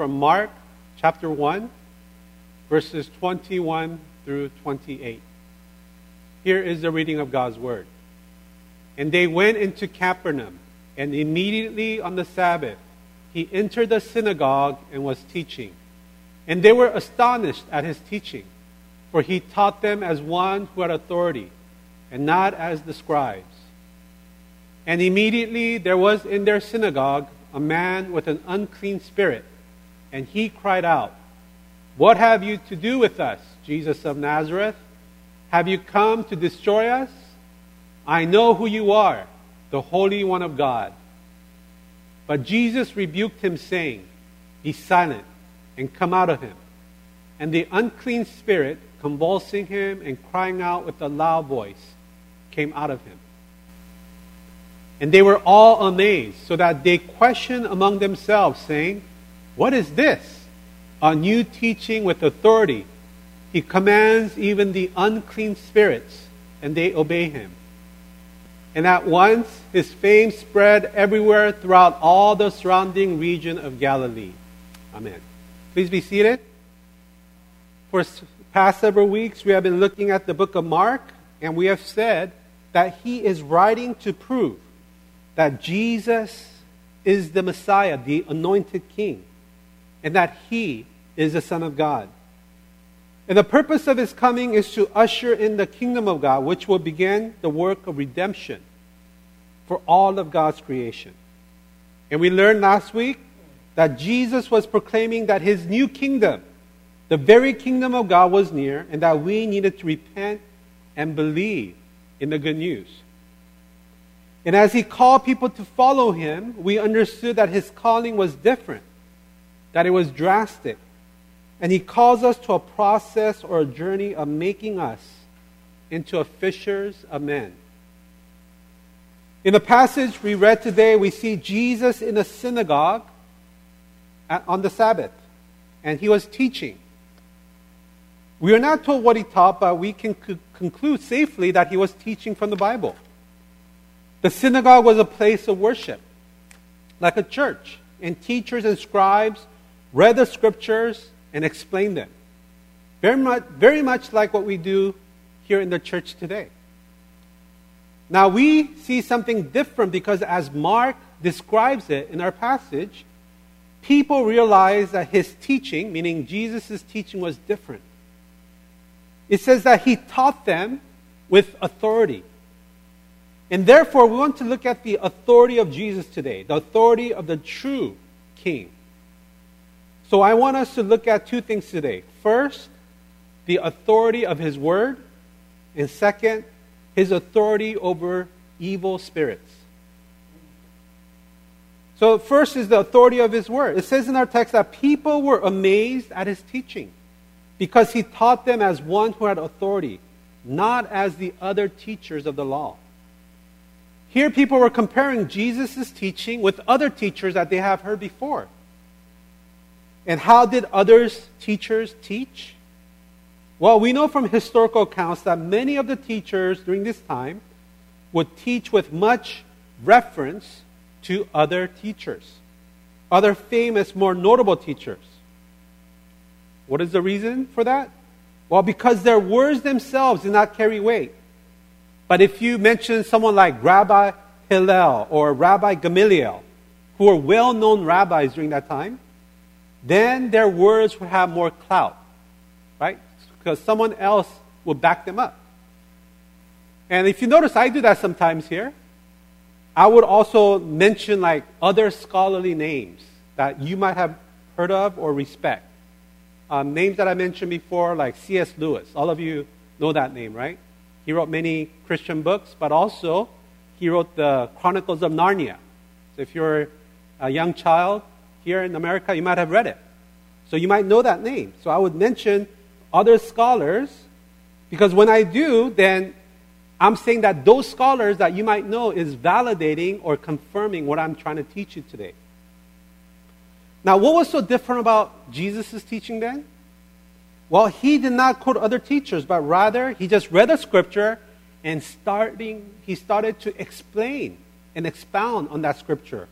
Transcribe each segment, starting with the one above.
from Mark chapter 1, verses 21 through 28. Here is the reading of God's word. And they went into Capernaum, and immediately on the Sabbath, he entered the synagogue and was teaching. And they were astonished at his teaching, for he taught them as one who had authority, and not as the scribes. And immediately there was in their synagogue a man with an unclean spirit, and he cried out, What have you to do with us, Jesus of Nazareth? Have you come to destroy us? I know who you are, the Holy One of God. But Jesus rebuked him, saying, Be silent and come out of him. And the unclean spirit, convulsing him and crying out with a loud voice, came out of him. And they were all amazed, so that they questioned among themselves, saying, What is this? A new teaching with authority. He commands even the unclean spirits, and they obey him. And at once his fame spread everywhere throughout all the surrounding region of Galilee. Amen. Please be seated. For past several weeks, we have been looking at the book of Mark, and we have said that he is writing to prove that Jesus is the Messiah, the anointed king, and that he is the Son of God. And the purpose of his coming is to usher in the kingdom of God, which will begin the work of redemption for all of God's creation. And we learned last week that Jesus was proclaiming that his new kingdom, the very kingdom of God, was near, and that we needed to repent and believe in the good news. And as he called people to follow him, we understood that his calling was different, that it was drastic. And he calls us to a process or a journey of making us into a fishers of men. In the passage we read today, we see Jesus in a synagogue on the Sabbath, and he was teaching. We are not told what he taught, but we can conclude safely that he was teaching from the Bible. The synagogue was a place of worship, like a church, and teachers and scribes read the scriptures and explained them. Very much, very much like what we do here in the church today. Now we see something different because as Mark describes it in our passage, people realize that his teaching, meaning Jesus' teaching, was different. It says that he taught them with authority. And therefore, we want to look at the authority of Jesus today, the authority of the true King. So I want us to look at two things today. First, the authority of his word, and second, his authority over evil spirits. So, first is the authority of his word. It says in our text that people were amazed at his teaching because he taught them as one who had authority, not as the other teachers of the law. Here, people were comparing Jesus' teaching with other teachers that they have heard before. And how did others teachers teach? Well, we know from historical accounts that many of the teachers during this time would teach with much reference to other teachers, other famous, more notable teachers. What is the reason for that? Well, because their words themselves did not carry weight. But if you mention someone like Rabbi Hillel or Rabbi Gamaliel, who were well known rabbis during that time, then their words would have more clout, right? Because someone else would back them up. And if you notice, I do that sometimes here. I would also mention like other scholarly names that you might have heard of or respect. Um, names that I mentioned before, like C.S. Lewis. All of you know that name, right? He wrote many Christian books, but also he wrote the Chronicles of Narnia. So if you're a young child here in America, you might have read it. So you might know that name. So I would mention other scholars because when I do, then I'm saying that those scholars that you might know is validating or confirming what I'm trying to teach you today. Now, what was so different about Jesus' teaching then? Well, he did not quote other teachers, but rather he just read a scripture and starting he started to explain and expound on that scripture.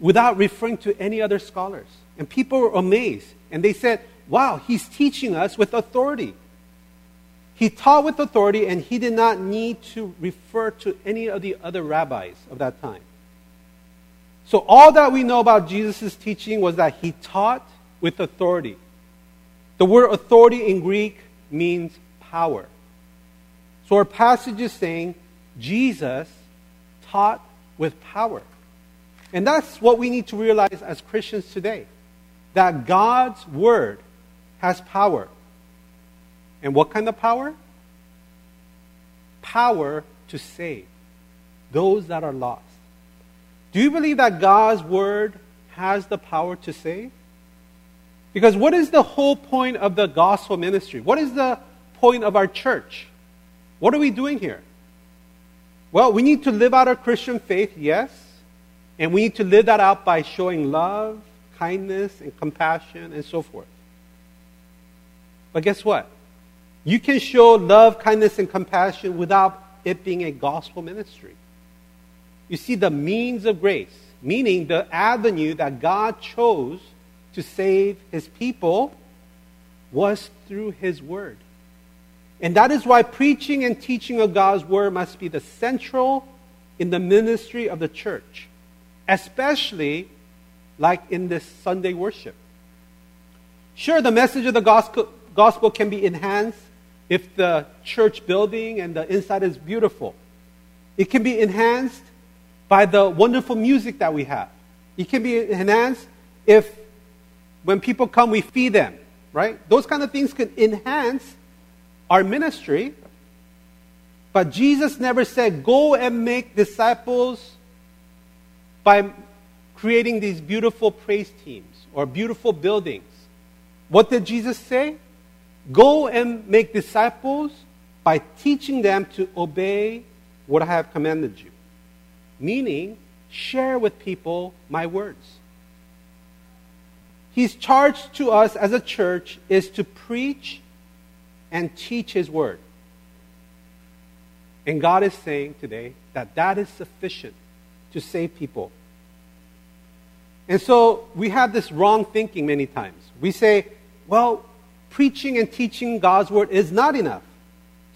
Without referring to any other scholars. And people were amazed. And they said, Wow, he's teaching us with authority. He taught with authority, and he did not need to refer to any of the other rabbis of that time. So, all that we know about Jesus' teaching was that he taught with authority. The word authority in Greek means power. So, our passage is saying Jesus taught with power. And that's what we need to realize as Christians today that God's word has power. And what kind of power? Power to save those that are lost. Do you believe that God's word has the power to save? Because what is the whole point of the gospel ministry? What is the point of our church? What are we doing here? Well, we need to live out our Christian faith, yes. And we need to live that out by showing love, kindness, and compassion, and so forth. But guess what? You can show love, kindness, and compassion without it being a gospel ministry. You see, the means of grace, meaning the avenue that God chose to save his people, was through his word. And that is why preaching and teaching of God's word must be the central in the ministry of the church, especially like in this Sunday worship. Sure, the message of the gospel, gospel can be enhanced if the church building and the inside is beautiful. It can be enhanced by the wonderful music that we have. It can be enhanced if when people come, we feed them, right? Those kind of things can enhance our ministry. But Jesus never said, go and make disciples by creating these beautiful praise teams or beautiful buildings. What did Jesus say? Go and make disciples by teaching them to obey what I have commanded you. Meaning, share with people my words. His charge to us as a church is to preach and teach His Word. And God is saying today that that is sufficient to save people. And so we have this wrong thinking many times. We say, well, preaching and teaching God's Word is not enough.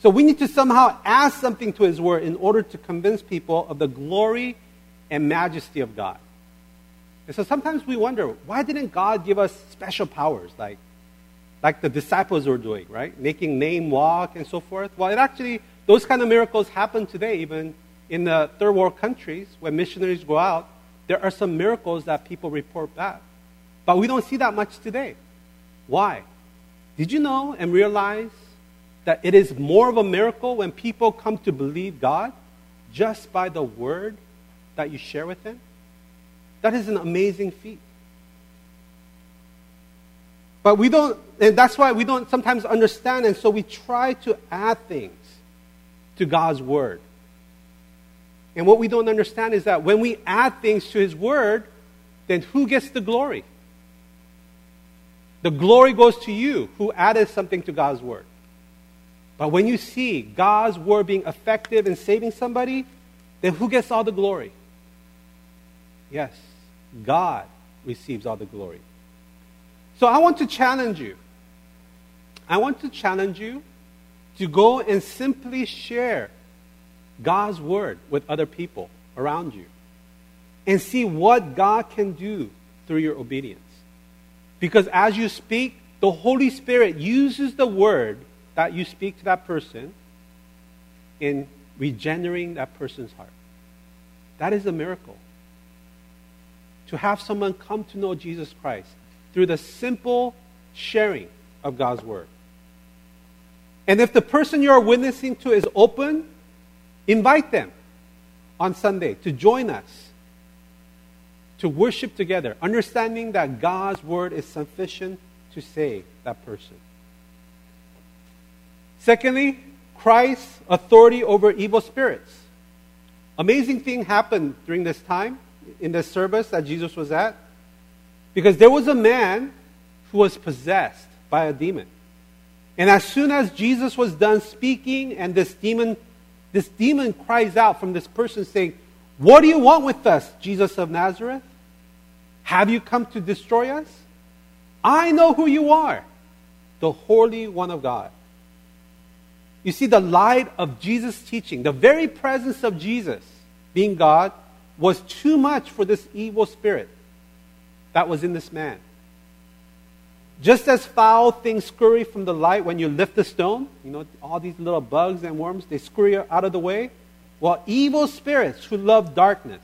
So we need to somehow add something to His Word in order to convince people of the glory and majesty of God. And so sometimes we wonder, why didn't God give us special powers like like the disciples were doing, right? Making name walk and so forth. Well, it actually, those kind of miracles happen today, even in the third world countries when missionaries go out. There are some miracles that people report back. But we don't see that much today. Why? Did you know and realize that it is more of a miracle when people come to believe God just by the word that you share with them? That is an amazing feat. But we don't, and that's why we don't sometimes understand, and so we try to add things to God's Word. And what we don't understand is that when we add things to His Word, then who gets the glory? The glory goes to you who added something to God's Word. But when you see God's Word being effective in saving somebody, then who gets all the glory? Yes, God receives all the glory. So I want to challenge you. I want to challenge you to go and simply share God's word with other people around you and see what God can do through your obedience. Because as you speak, the Holy Spirit uses the word that you speak to that person in regenerating that person's heart. That is a miracle. To have someone come to know Jesus Christ through the simple sharing of God's word. And if the person you are witnessing to is open, invite them on Sunday to join us to worship together, understanding that God's word is sufficient to save that person. Secondly, Christ's authority over evil spirits. Amazing thing happened during this time in the service that Jesus was at. Because there was a man who was possessed by a demon. And as soon as Jesus was done speaking, and this demon, this demon cries out from this person saying, What do you want with us, Jesus of Nazareth? Have you come to destroy us? I know who you are, the Holy One of God. You see, the light of Jesus' teaching, the very presence of Jesus being God, was too much for this evil spirit that was in this man. Just as foul things scurry from the light when you lift a stone, you know, all these little bugs and worms, they scurry out of the way. Well, evil spirits who love darkness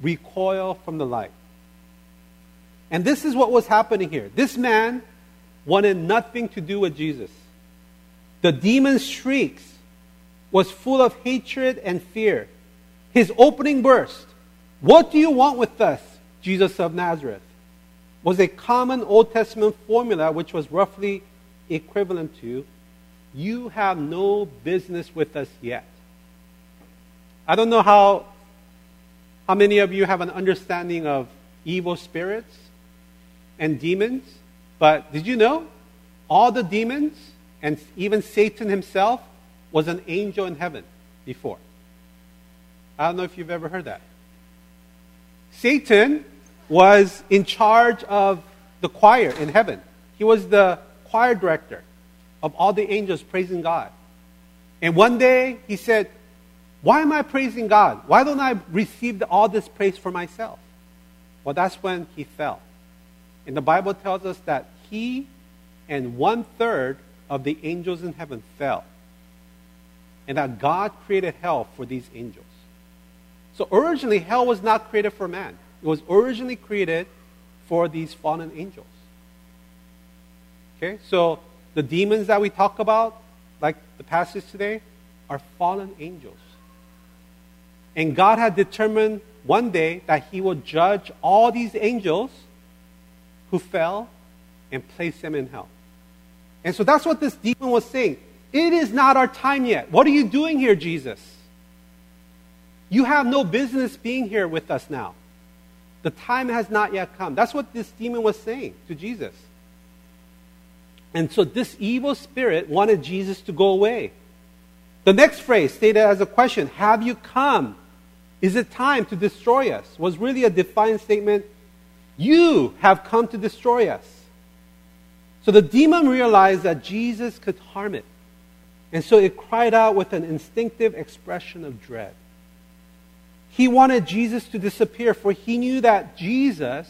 recoil from the light. And this is what was happening here. This man wanted nothing to do with Jesus. The demon's shrieks was full of hatred and fear. His opening burst, What do you want with us, Jesus of Nazareth? Was a common Old Testament formula which was roughly equivalent to, You have no business with us yet. I don't know how, how many of you have an understanding of evil spirits and demons, but did you know all the demons and even Satan himself was an angel in heaven before? I don't know if you've ever heard that. Satan was in charge of the choir in heaven. He was the choir director of all the angels praising God. And one day he said, Why am I praising God? Why don't I receive all this praise for myself? Well, that's when he fell. And the Bible tells us that he and one third of the angels in heaven fell. And that God created hell for these angels. So originally, hell was not created for man. It was originally created for these fallen angels. Okay, so the demons that we talk about, like the passage today, are fallen angels. And God had determined one day that He will judge all these angels who fell and place them in hell. And so that's what this demon was saying. It is not our time yet. What are you doing here, Jesus? You have no business being here with us now. The time has not yet come. That's what this demon was saying to Jesus. And so this evil spirit wanted Jesus to go away. The next phrase, stated as a question, Have you come? Is it time to destroy us? was really a defiant statement. You have come to destroy us. So the demon realized that Jesus could harm it. And so it cried out with an instinctive expression of dread. He wanted Jesus to disappear, for he knew that Jesus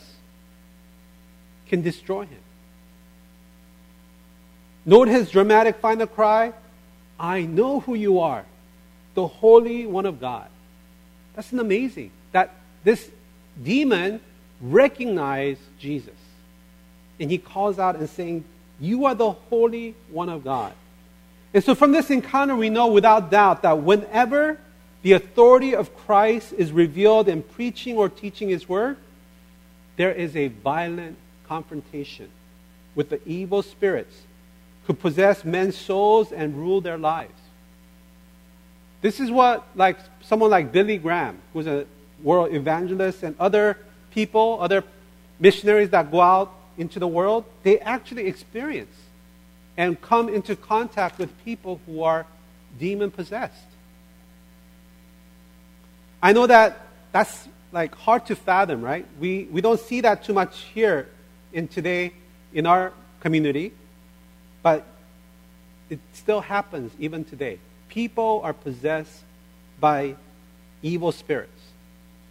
can destroy him. Note his dramatic final cry I know who you are, the Holy One of God. That's amazing that this demon recognized Jesus. And he calls out and saying, You are the Holy One of God. And so from this encounter, we know without doubt that whenever the authority of Christ is revealed in preaching or teaching His word, there is a violent confrontation with the evil spirits who possess men's souls and rule their lives. This is what, like someone like Billy Graham, who's a world evangelist, and other people, other missionaries that go out into the world, they actually experience and come into contact with people who are demon possessed. I know that that's like hard to fathom, right? We, we don't see that too much here in today in our community, but it still happens even today. People are possessed by evil spirits.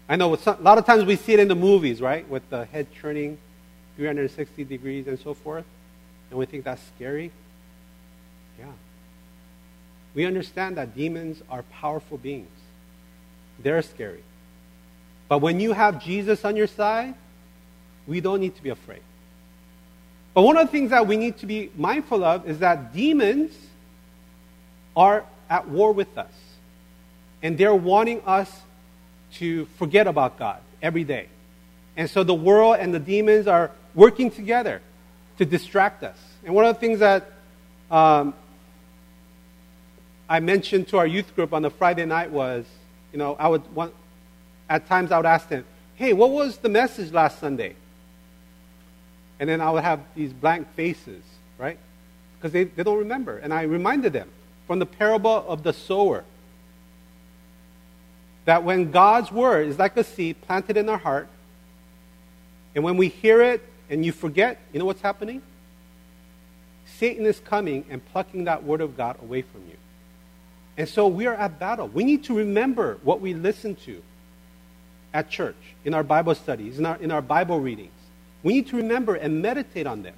I know some, a lot of times we see it in the movies, right? With the head turning 360 degrees and so forth, and we think that's scary. Yeah. We understand that demons are powerful beings. They're scary. But when you have Jesus on your side, we don't need to be afraid. But one of the things that we need to be mindful of is that demons are at war with us. And they're wanting us to forget about God every day. And so the world and the demons are working together to distract us. And one of the things that um, I mentioned to our youth group on the Friday night was you know, I would want, at times I would ask them, hey, what was the message last Sunday? And then I would have these blank faces, right? Because they, they don't remember. And I reminded them from the parable of the sower that when God's word is like a seed planted in our heart, And when we hear it and you forget, you know what's happening? Satan is coming and plucking that word of God away from you. And so we are at battle. We need to remember what we listen to at church, in our Bible studies, in our, in our Bible readings. We need to remember and meditate on them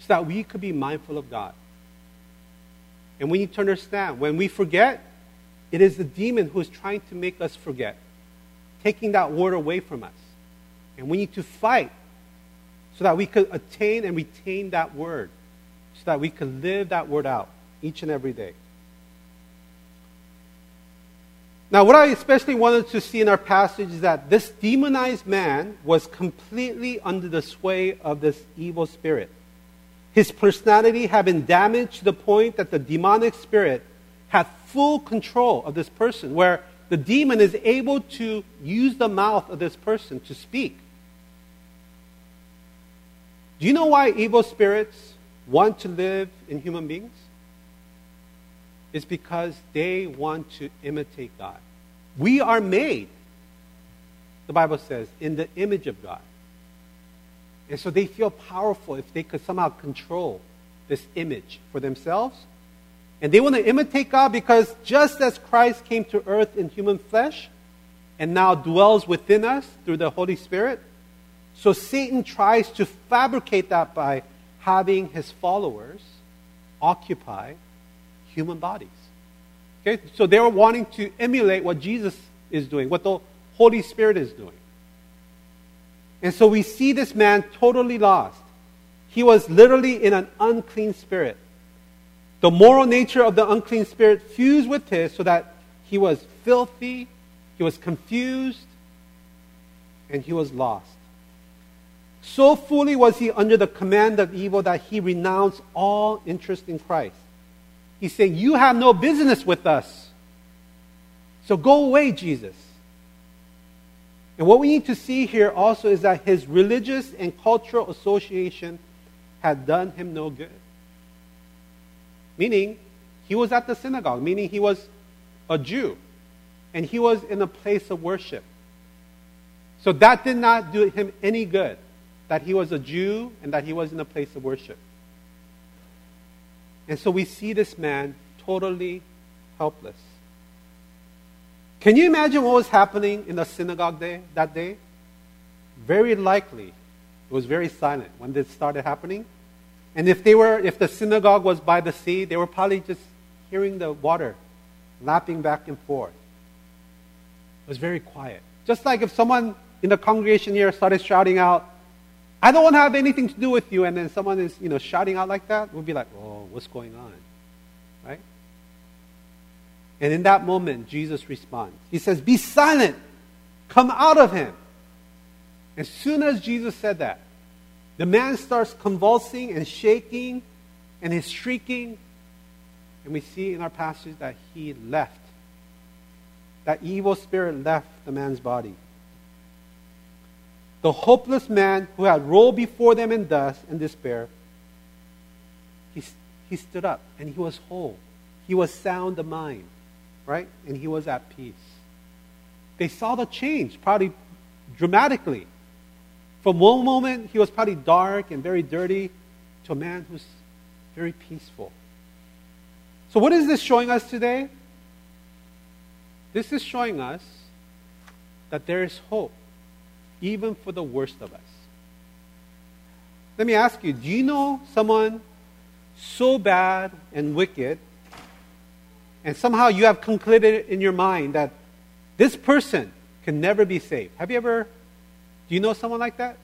so that we could be mindful of God. And we need to understand when we forget, it is the demon who is trying to make us forget, taking that word away from us. And we need to fight so that we could attain and retain that word, so that we could live that word out each and every day. Now, what I especially wanted to see in our passage is that this demonized man was completely under the sway of this evil spirit. His personality had been damaged to the point that the demonic spirit had full control of this person, where the demon is able to use the mouth of this person to speak. Do you know why evil spirits want to live in human beings? It's because they want to imitate God. We are made, the Bible says, in the image of God. And so they feel powerful if they could somehow control this image for themselves. And they want to imitate God because just as Christ came to earth in human flesh and now dwells within us through the Holy Spirit, so Satan tries to fabricate that by having his followers occupy human bodies. Okay? So they were wanting to emulate what Jesus is doing, what the Holy Spirit is doing. And so we see this man totally lost. He was literally in an unclean spirit. The moral nature of the unclean spirit fused with his so that he was filthy, he was confused, and he was lost. So fully was he under the command of evil that he renounced all interest in Christ. He's saying, You have no business with us. So go away, Jesus. And what we need to see here also is that his religious and cultural association had done him no good. Meaning, he was at the synagogue, meaning he was a Jew, and he was in a place of worship. So that did not do him any good, that he was a Jew and that he was in a place of worship. And so we see this man totally helpless. Can you imagine what was happening in the synagogue day, that day? Very likely, it was very silent when this started happening. And if they were, if the synagogue was by the sea, they were probably just hearing the water lapping back and forth. It was very quiet. Just like if someone in the congregation here started shouting out, I don't want to have anything to do with you. And then someone is, you know, shouting out like that. We'll be like, oh, what's going on? Right? And in that moment, Jesus responds. He says, Be silent. Come out of him. As soon as Jesus said that, the man starts convulsing and shaking and he's shrieking. And we see in our passage that he left. That evil spirit left the man's body the hopeless man who had rolled before them in dust and despair, he, he stood up and he was whole. He was sound of mind, right? And he was at peace. They saw the change, probably dramatically. From one moment, he was probably dark and very dirty, to a man who's very peaceful. So, what is this showing us today? This is showing us that there is hope even for the worst of us. Let me ask you do you know someone so bad and wicked, and somehow you have concluded in your mind that this person can never be saved? Have you ever, do you know someone like that?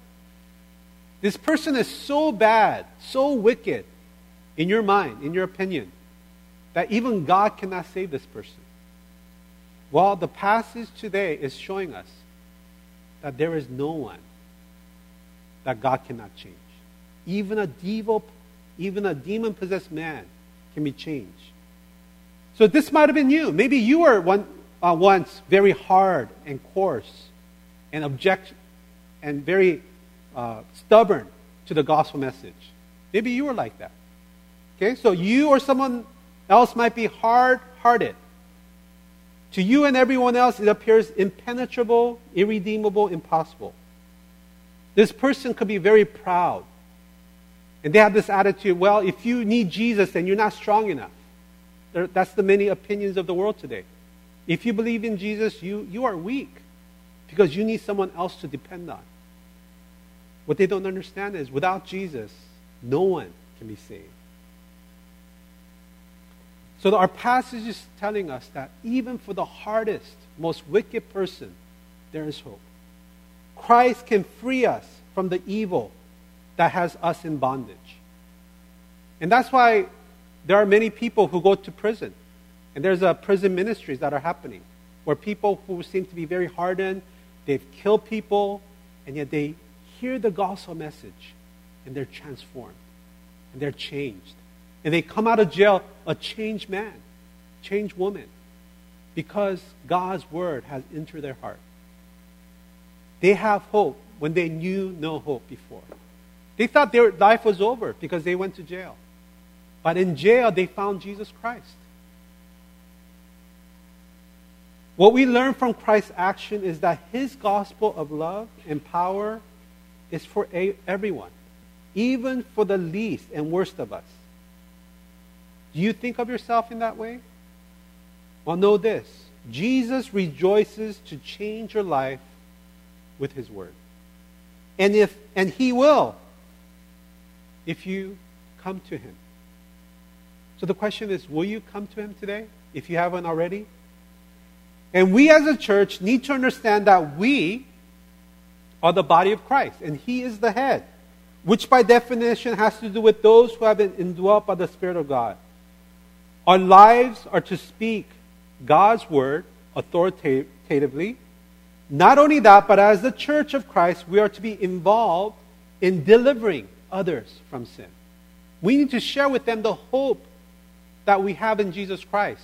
This person is so bad, so wicked in your mind, in your opinion, that even God cannot save this person. Well, the passage today is showing us that there is no one that God cannot change. Even a devil, even a demon possessed man can be changed. So this might have been you. Maybe you were one, uh, once very hard and coarse and object and very uh, stubborn to the gospel message. Maybe you were like that. Okay, so you or someone else might be hard hearted to you and everyone else, it appears impenetrable, irredeemable, impossible. This person could be very proud. And they have this attitude well, if you need Jesus, then you're not strong enough. That's the many opinions of the world today. If you believe in Jesus, you, you are weak because you need someone else to depend on. What they don't understand is without Jesus, no one can be saved. So our passage is telling us that even for the hardest, most wicked person, there is hope. Christ can free us from the evil that has us in bondage. And that's why there are many people who go to prison. And there's a prison ministries that are happening where people who seem to be very hardened, they've killed people, and yet they hear the gospel message and they're transformed and they're changed. And they come out of jail a changed man, changed woman, because God's word has entered their heart. They have hope when they knew no hope before. They thought their life was over because they went to jail. But in jail, they found Jesus Christ. What we learn from Christ's action is that his gospel of love and power is for everyone, even for the least and worst of us. Do you think of yourself in that way? Well, know this Jesus rejoices to change your life with his word. And if and he will if you come to him. So the question is, will you come to him today if you haven't already? And we as a church need to understand that we are the body of Christ and he is the head, which by definition has to do with those who have been indwelt by the Spirit of God. Our lives are to speak God's word authoritatively. Not only that, but as the church of Christ, we are to be involved in delivering others from sin. We need to share with them the hope that we have in Jesus Christ.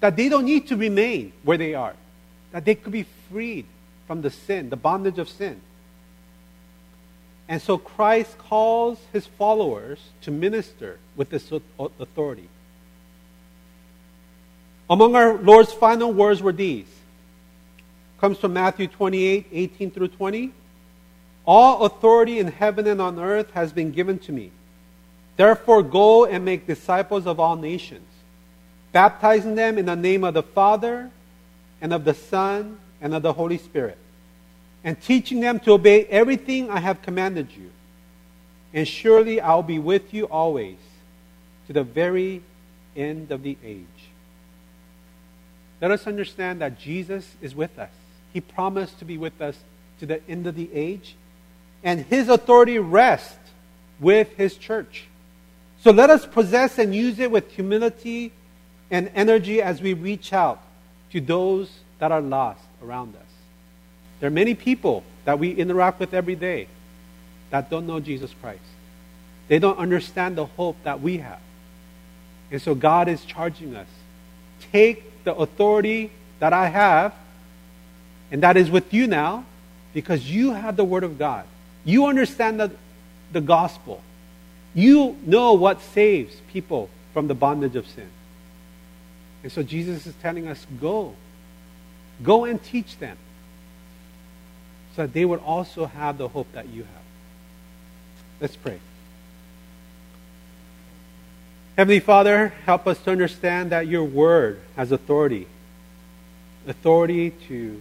That they don't need to remain where they are. That they could be freed from the sin, the bondage of sin. And so Christ calls his followers to minister with this authority. Among our Lord's final words were these. Comes from Matthew 28, 18 through 20. All authority in heaven and on earth has been given to me. Therefore, go and make disciples of all nations, baptizing them in the name of the Father, and of the Son, and of the Holy Spirit, and teaching them to obey everything I have commanded you. And surely I'll be with you always to the very end of the age. Let us understand that Jesus is with us. He promised to be with us to the end of the age and his authority rests with his church. So let us possess and use it with humility and energy as we reach out to those that are lost around us. There are many people that we interact with every day that don't know Jesus Christ. They don't understand the hope that we have. And so God is charging us take the authority that I have, and that is with you now, because you have the Word of God. You understand the, the gospel. You know what saves people from the bondage of sin. And so Jesus is telling us go. Go and teach them so that they would also have the hope that you have. Let's pray. Heavenly Father, help us to understand that your word has authority authority to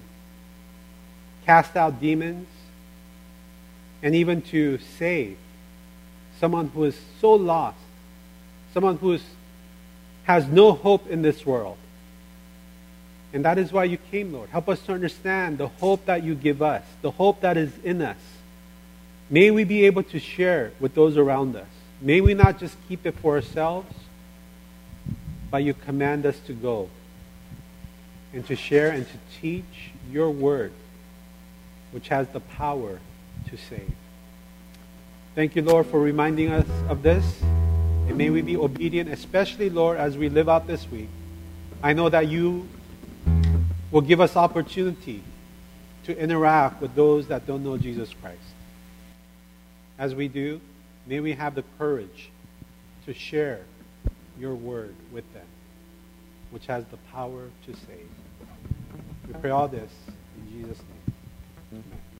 cast out demons, and even to save someone who is so lost, someone who is, has no hope in this world. And that is why you came, Lord. Help us to understand the hope that you give us, the hope that is in us. May we be able to share with those around us. May we not just keep it for ourselves, but you command us to go and to share and to teach your word, which has the power to save. Thank you, Lord, for reminding us of this. And may we be obedient, especially, Lord, as we live out this week. I know that you will give us opportunity to interact with those that don't know Jesus Christ. As we do, may we have the courage to share your word with them, which has the power to save. We pray all this in Jesus' name.